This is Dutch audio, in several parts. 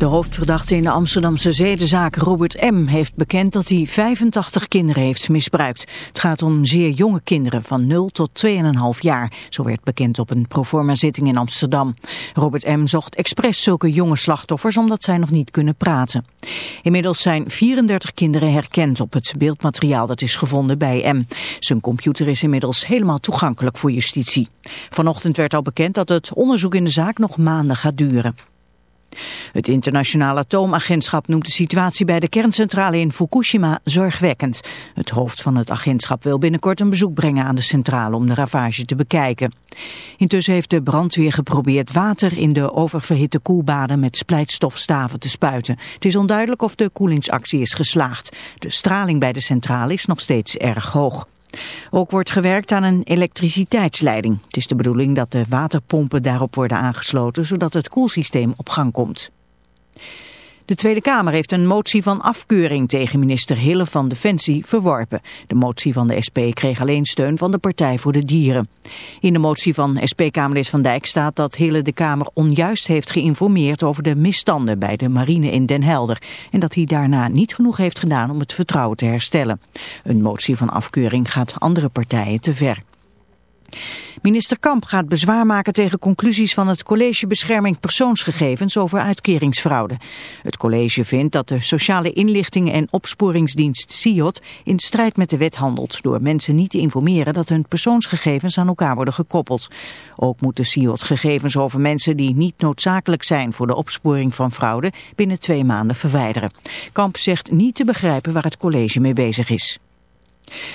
De hoofdverdachte in de Amsterdamse zedenzaak Robert M. heeft bekend dat hij 85 kinderen heeft misbruikt. Het gaat om zeer jonge kinderen van 0 tot 2,5 jaar. Zo werd bekend op een proforma zitting in Amsterdam. Robert M. zocht expres zulke jonge slachtoffers omdat zij nog niet kunnen praten. Inmiddels zijn 34 kinderen herkend op het beeldmateriaal dat is gevonden bij M. Zijn computer is inmiddels helemaal toegankelijk voor justitie. Vanochtend werd al bekend dat het onderzoek in de zaak nog maanden gaat duren. Het internationale atoomagentschap noemt de situatie bij de kerncentrale in Fukushima zorgwekkend. Het hoofd van het agentschap wil binnenkort een bezoek brengen aan de centrale om de ravage te bekijken. Intussen heeft de brandweer geprobeerd water in de oververhitte koelbaden met splijtstofstaven te spuiten. Het is onduidelijk of de koelingsactie is geslaagd. De straling bij de centrale is nog steeds erg hoog. Ook wordt gewerkt aan een elektriciteitsleiding. Het is de bedoeling dat de waterpompen daarop worden aangesloten, zodat het koelsysteem op gang komt. De Tweede Kamer heeft een motie van afkeuring tegen minister Hille van Defensie verworpen. De motie van de SP kreeg alleen steun van de Partij voor de Dieren. In de motie van SP-Kamerlid Van Dijk staat dat Hille de Kamer onjuist heeft geïnformeerd over de misstanden bij de marine in Den Helder. En dat hij daarna niet genoeg heeft gedaan om het vertrouwen te herstellen. Een motie van afkeuring gaat andere partijen te ver. Minister Kamp gaat bezwaar maken tegen conclusies van het College Bescherming Persoonsgegevens over uitkeringsfraude. Het college vindt dat de Sociale Inlichting en Opsporingsdienst SIOT in strijd met de wet handelt door mensen niet te informeren dat hun persoonsgegevens aan elkaar worden gekoppeld. Ook moet de SIOT gegevens over mensen die niet noodzakelijk zijn voor de opsporing van fraude binnen twee maanden verwijderen. Kamp zegt niet te begrijpen waar het college mee bezig is.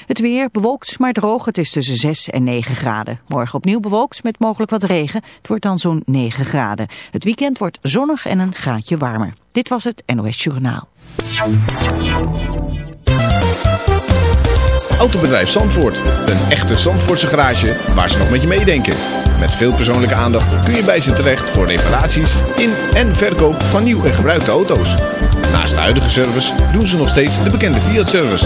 Het weer bewolkt, maar droog. Het is tussen 6 en 9 graden. Morgen opnieuw bewolkt met mogelijk wat regen. Het wordt dan zo'n 9 graden. Het weekend wordt zonnig en een graadje warmer. Dit was het NOS Journaal. Autobedrijf Zandvoort. Een echte Zandvoortse garage waar ze nog met je meedenken. Met veel persoonlijke aandacht kun je bij ze terecht voor reparaties in en verkoop van nieuw en gebruikte auto's. Naast de huidige service doen ze nog steeds de bekende Fiat-service.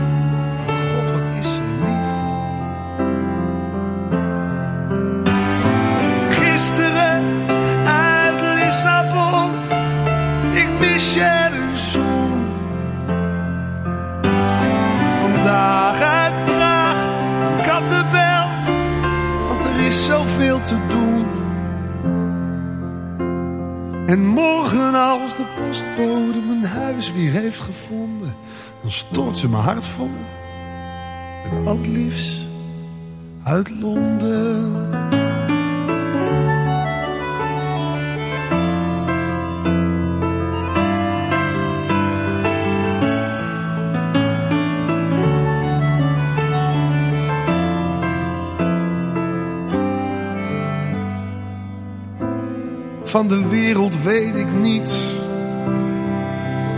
Dan stort ze mijn hart vol. Met al het liefst uit Londen. Van de wereld weet ik niets.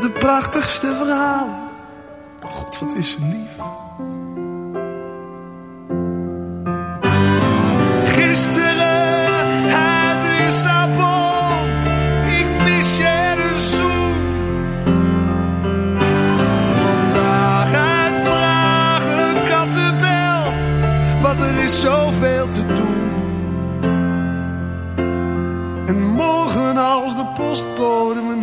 De prachtigste verhalen. Oh God, wat is ze lief. Gisteren uit Lissabon. Ik mis je een zoen. Vandaag uit Praag een kattenbel. Want er is zoveel te doen.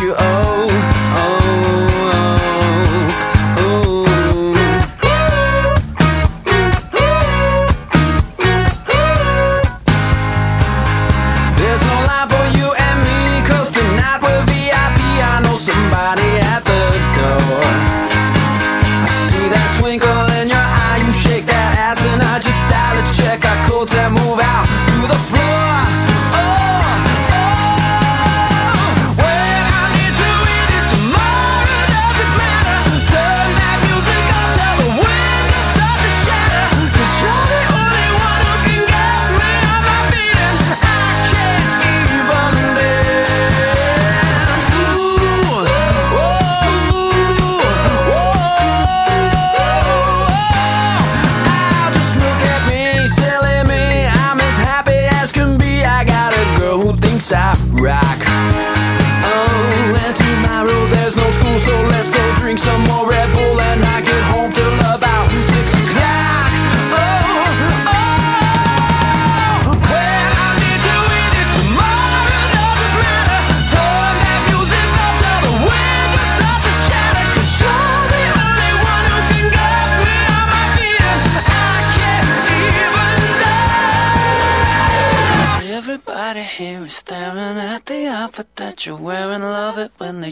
you are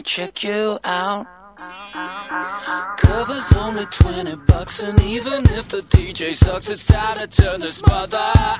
check you out. Covers only 20 bucks, and even if the DJ sucks, it's time to turn this mother out.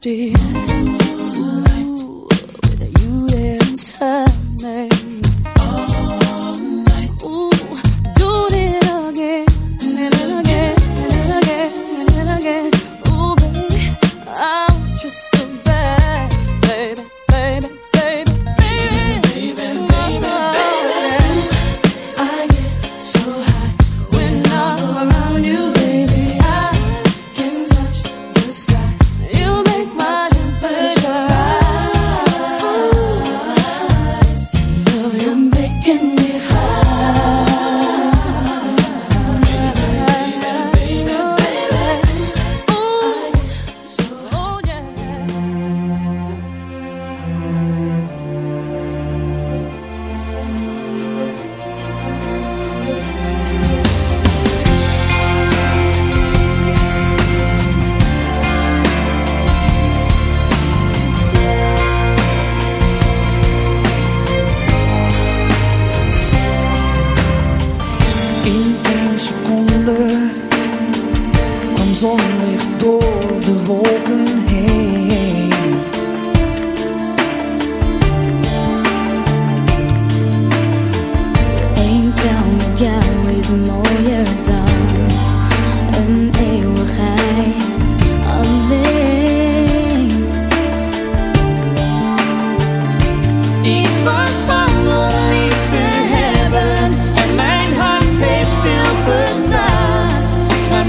be.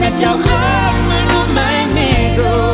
met jouw armen om mijn middel.